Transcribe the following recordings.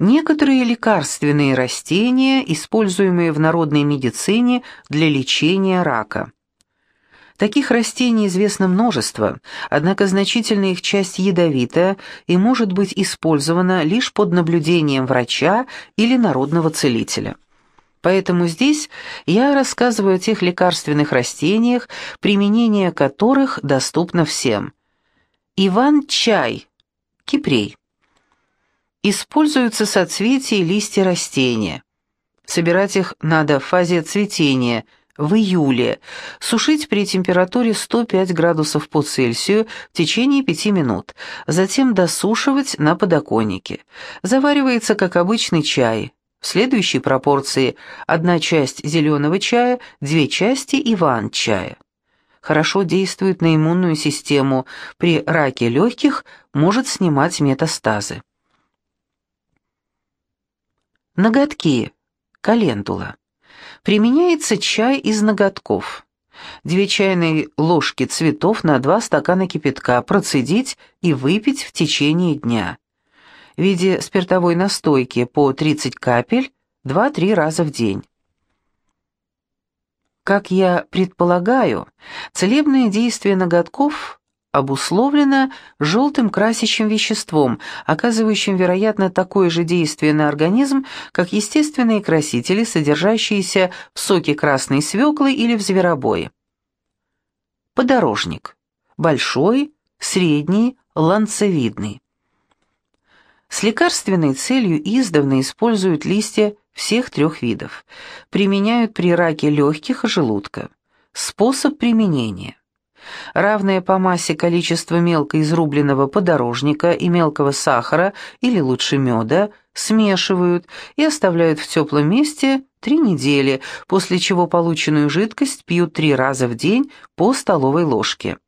Некоторые лекарственные растения, используемые в народной медицине для лечения рака. Таких растений известно множество, однако значительная их часть ядовита и может быть использована лишь под наблюдением врача или народного целителя. Поэтому здесь я рассказываю о тех лекарственных растениях, применение которых доступно всем. Иван-чай, кипрей. Используются соцветия и листья растения. Собирать их надо в фазе цветения, в июле, сушить при температуре 105 градусов по Цельсию в течение 5 минут, затем досушивать на подоконнике. Заваривается как обычный чай. В следующей пропорции одна часть зеленого чая, две части иван-чая. Хорошо действует на иммунную систему, при раке легких может снимать метастазы. Ноготки. Календула. Применяется чай из ноготков. Две чайные ложки цветов на два стакана кипятка процедить и выпить в течение дня. В виде спиртовой настойки по 30 капель 2-3 раза в день. Как я предполагаю, целебное действие ноготков обусловлено желтым красящим веществом, оказывающим, вероятно, такое же действие на организм, как естественные красители, содержащиеся в соке красной свеклы или в зверобое. Подорожник. Большой, средний, ланцевидный. С лекарственной целью издавна используют листья всех трех видов. Применяют при раке легких и желудка. Способ применения равное по массе количество мелко изрубленного подорожника и мелкого сахара, или лучше меда, смешивают и оставляют в теплом месте три недели, после чего полученную жидкость пьют три раза в день по столовой ложке.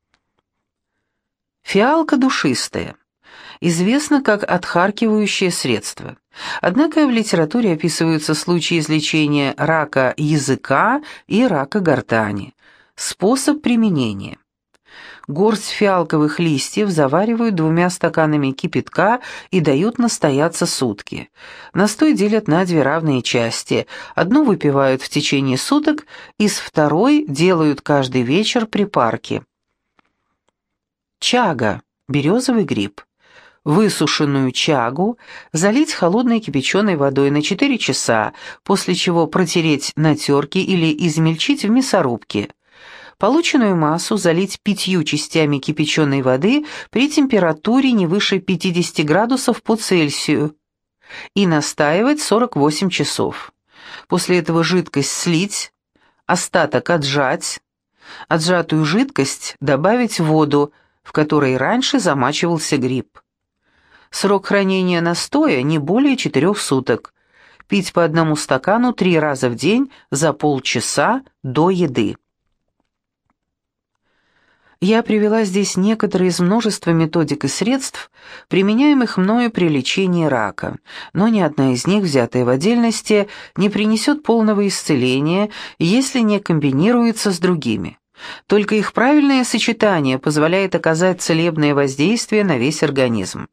Фиалка душистая. Известно как отхаркивающее средство. Однако в литературе описываются случаи излечения рака языка и рака гортани. Способ применения. Горсть фиалковых листьев заваривают двумя стаканами кипятка и дают настояться сутки. Настой делят на две равные части. Одну выпивают в течение суток, из второй делают каждый вечер припарки. Чага, березовый гриб. Высушенную чагу залить холодной кипяченой водой на 4 часа, после чего протереть на терке или измельчить в мясорубке. Полученную массу залить пятью частями кипяченой воды при температуре не выше 50 градусов по Цельсию и настаивать 48 часов. После этого жидкость слить, остаток отжать, отжатую жидкость добавить в воду, в которой раньше замачивался гриб. Срок хранения настоя не более 4 суток. Пить по одному стакану три раза в день за полчаса до еды. Я привела здесь некоторые из множества методик и средств, применяемых мною при лечении рака, но ни одна из них, взятая в отдельности, не принесет полного исцеления, если не комбинируется с другими. Только их правильное сочетание позволяет оказать целебное воздействие на весь организм.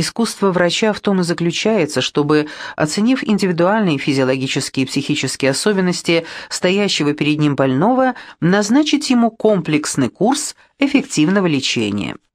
Искусство врача в том и заключается, чтобы, оценив индивидуальные физиологические и психические особенности стоящего перед ним больного, назначить ему комплексный курс эффективного лечения –